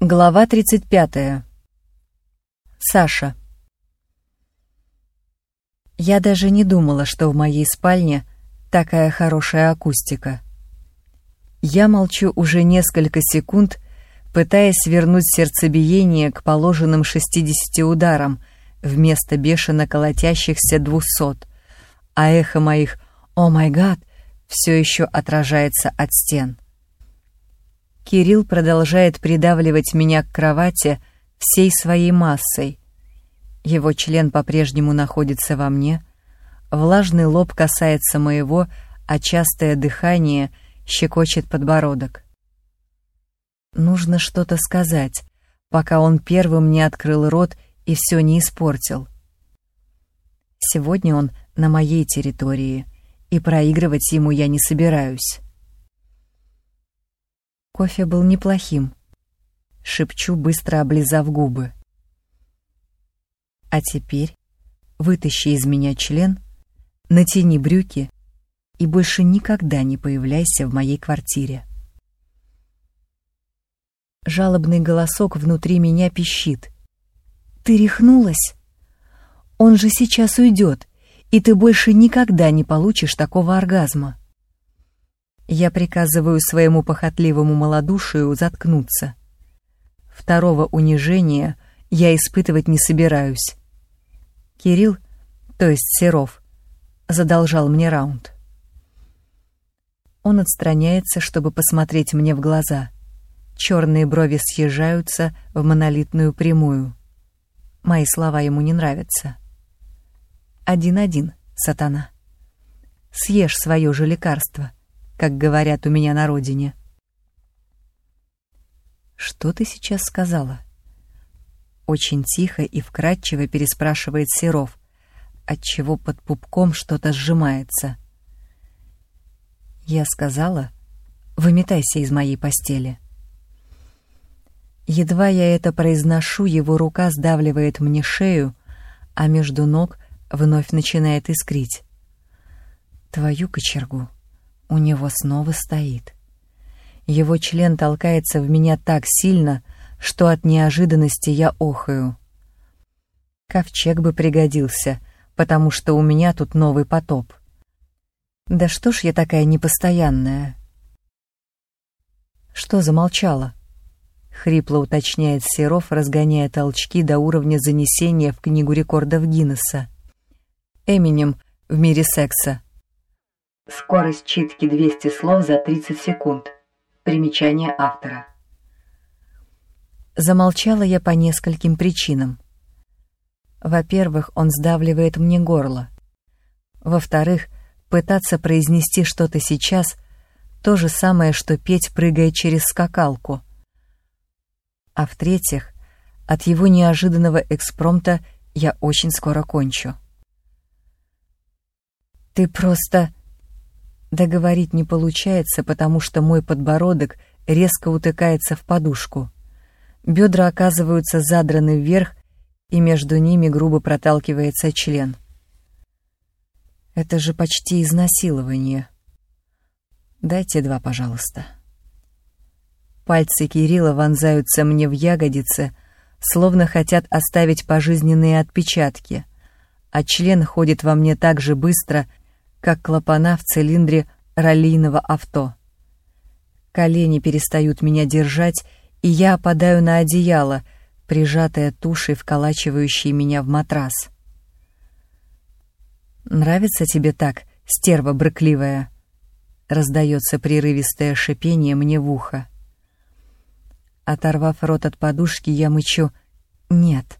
Глава 35. Саша. Я даже не думала, что в моей спальне такая хорошая акустика. Я молчу уже несколько секунд, пытаясь вернуть сердцебиение к положенным 60 ударам вместо бешено колотящихся 200, а эхо моих «О май гад» все еще отражается от стен. Кирилл продолжает придавливать меня к кровати всей своей массой. Его член по-прежнему находится во мне, влажный лоб касается моего, а частое дыхание щекочет подбородок. Нужно что-то сказать, пока он первым не открыл рот и все не испортил. Сегодня он на моей территории, и проигрывать ему я не собираюсь. Кофе был неплохим. Шепчу, быстро облизав губы. А теперь вытащи из меня член, натяни брюки и больше никогда не появляйся в моей квартире. Жалобный голосок внутри меня пищит. «Ты рехнулась? Он же сейчас уйдет, и ты больше никогда не получишь такого оргазма». Я приказываю своему похотливому малодушию заткнуться. Второго унижения я испытывать не собираюсь. Кирилл, то есть Серов, задолжал мне раунд. Он отстраняется, чтобы посмотреть мне в глаза. Черные брови съезжаются в монолитную прямую. Мои слова ему не нравятся. Один-один, сатана. Съешь свое же лекарство как говорят у меня на родине. «Что ты сейчас сказала?» Очень тихо и вкрадчиво переспрашивает Серов, отчего под пупком что-то сжимается. Я сказала, выметайся из моей постели. Едва я это произношу, его рука сдавливает мне шею, а между ног вновь начинает искрить. Твою кочергу у него снова стоит. Его член толкается в меня так сильно, что от неожиданности я охаю. Ковчег бы пригодился, потому что у меня тут новый потоп. Да что ж я такая непостоянная? Что замолчала? Хрипло уточняет Серов, разгоняя толчки до уровня занесения в книгу рекордов Гиннесса. Эминем в мире секса. Скорость читки 200 слов за 30 секунд. Примечание автора. Замолчала я по нескольким причинам. Во-первых, он сдавливает мне горло. Во-вторых, пытаться произнести что-то сейчас — то же самое, что петь, прыгая через скакалку. А в-третьих, от его неожиданного экспромта я очень скоро кончу. «Ты просто...» Договорить не получается, потому что мой подбородок резко утыкается в подушку. Бедра оказываются задраны вверх, и между ними грубо проталкивается член. Это же почти изнасилование. Дайте два, пожалуйста. Пальцы Кирилла вонзаются мне в ягодицы, словно хотят оставить пожизненные отпечатки, а член ходит во мне так же быстро, как клапана в цилиндре раллийного авто. Колени перестают меня держать, и я опадаю на одеяло, прижатая тушей, вколачивающей меня в матрас. «Нравится тебе так, стерва брыкливая?» Раздается прерывистое шипение мне в ухо. Оторвав рот от подушки, я мычу «нет»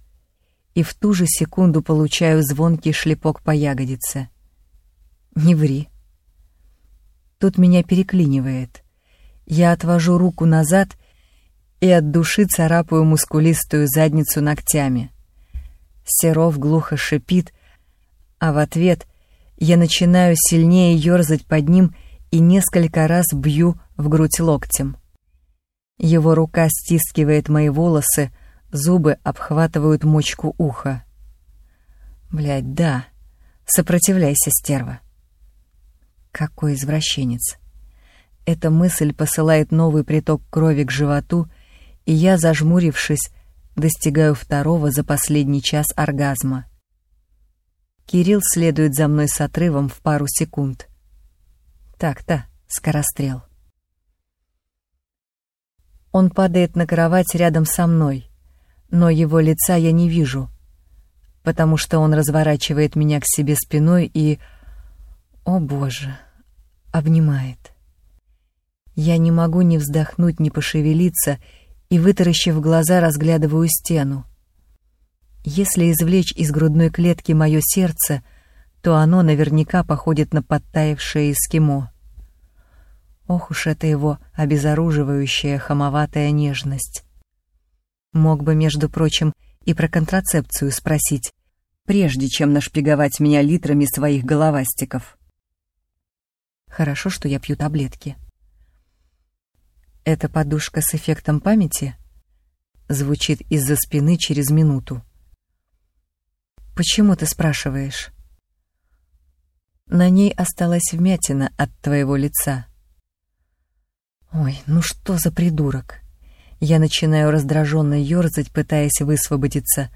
и в ту же секунду получаю звонкий шлепок по ягодице. Не ври. Тут меня переклинивает. Я отвожу руку назад и от души царапаю мускулистую задницу ногтями. Серов глухо шипит, а в ответ я начинаю сильнее ерзать под ним и несколько раз бью в грудь локтем. Его рука стискивает мои волосы, зубы обхватывают мочку уха. Блядь, да, сопротивляйся, стерва. Какой извращенец. Эта мысль посылает новый приток крови к животу, и я, зажмурившись, достигаю второго за последний час оргазма. Кирилл следует за мной с отрывом в пару секунд. Так-то, скорострел. Он падает на кровать рядом со мной, но его лица я не вижу, потому что он разворачивает меня к себе спиной и... О боже, обнимает. Я не могу ни вздохнуть, ни пошевелиться, и, вытаращив глаза, разглядываю стену. Если извлечь из грудной клетки мое сердце, то оно наверняка походит на подтаявшее эскимо. Ох уж это его обезоруживающая хамоватая нежность. Мог бы, между прочим, и про контрацепцию спросить, прежде чем нашпиговать меня литрами своих головастиков. Хорошо, что я пью таблетки. «Это подушка с эффектом памяти?» Звучит из-за спины через минуту. «Почему ты спрашиваешь?» На ней осталась вмятина от твоего лица. Ой, ну что за придурок? Я начинаю раздраженно ерзать, пытаясь высвободиться,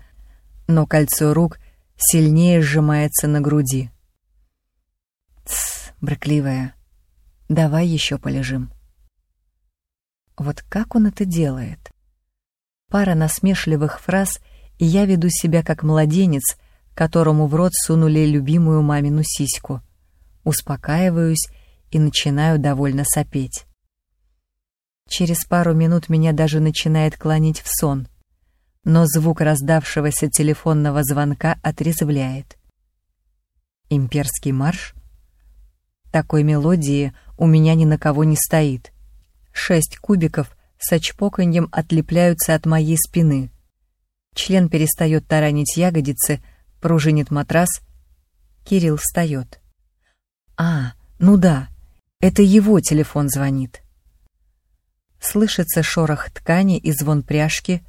но кольцо рук сильнее сжимается на груди. Тсс, брыкливая, давай еще полежим. Вот как он это делает? Пара насмешливых фраз, и я веду себя как младенец, которому в рот сунули любимую мамину сиську. Успокаиваюсь и начинаю довольно сопеть. Через пару минут меня даже начинает клонить в сон, но звук раздавшегося телефонного звонка отрезвляет. Имперский марш? Такой мелодии у меня ни на кого не стоит. Шесть кубиков с очпоканьем отлепляются от моей спины. Член перестает таранить ягодицы, пружинит матрас. Кирилл встает. А, ну да, это его телефон звонит. Слышится шорох ткани и звон пряжки,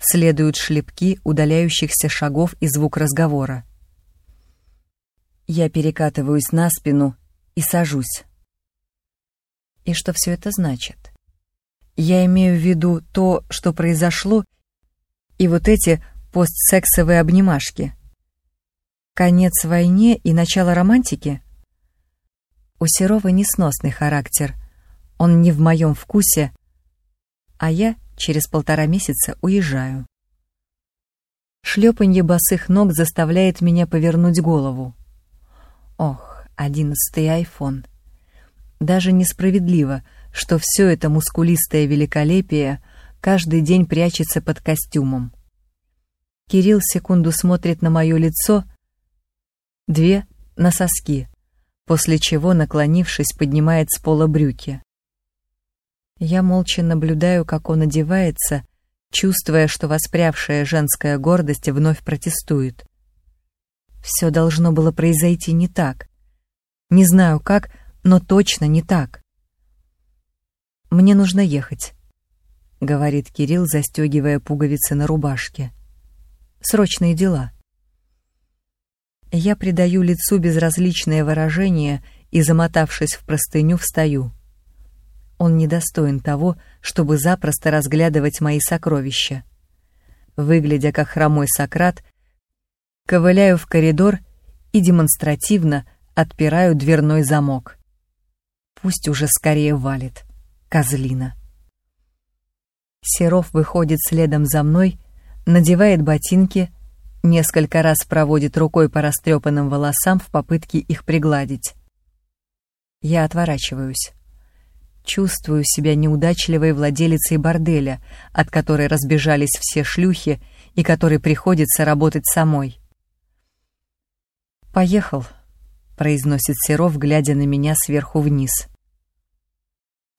следуют шлепки удаляющихся шагов и звук разговора. Я перекатываюсь на спину и сажусь. И что все это значит? Я имею в виду то, что произошло, и вот эти постсексовые обнимашки. Конец войне и начало романтики? У Серова несносный характер. Он не в моем вкусе, а я через полтора месяца уезжаю. Шлепанье босых ног заставляет меня повернуть голову. Ох, одиннадцатый айфон. Даже несправедливо, что все это мускулистое великолепие каждый день прячется под костюмом. Кирилл секунду смотрит на мое лицо, две — на соски, после чего, наклонившись, поднимает с пола брюки. Я молча наблюдаю, как он одевается, чувствуя, что воспрявшая женская гордость вновь протестует. Все должно было произойти не так. Не знаю как, но точно не так. «Мне нужно ехать», — говорит Кирилл, застегивая пуговицы на рубашке. «Срочные дела». Я придаю лицу безразличное выражение и, замотавшись в простыню, встаю. Он недостоин того, чтобы запросто разглядывать мои сокровища. Выглядя как хромой Сократ, ковыляю в коридор и демонстративно отпираю дверной замок. Пусть уже скорее валит, козлина. Серов выходит следом за мной, надевает ботинки, несколько раз проводит рукой по растрепанным волосам в попытке их пригладить. Я отворачиваюсь. Чувствую себя неудачливой владелицей борделя, от которой разбежались все шлюхи и которой приходится работать самой. «Поехал», — произносит Серов, глядя на меня сверху вниз.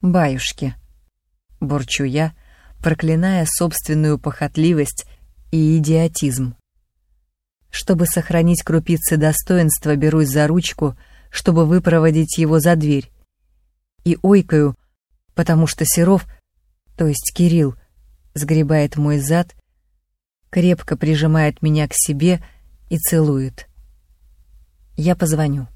«Баюшки», — бурчу я, проклиная собственную похотливость и идиотизм. Чтобы сохранить крупицы достоинства, берусь за ручку, чтобы выпроводить его за дверь, и ойкаю, потому что Серов, то есть Кирилл, сгребает мой зад, крепко прижимает меня к себе и целует. Я позвоню.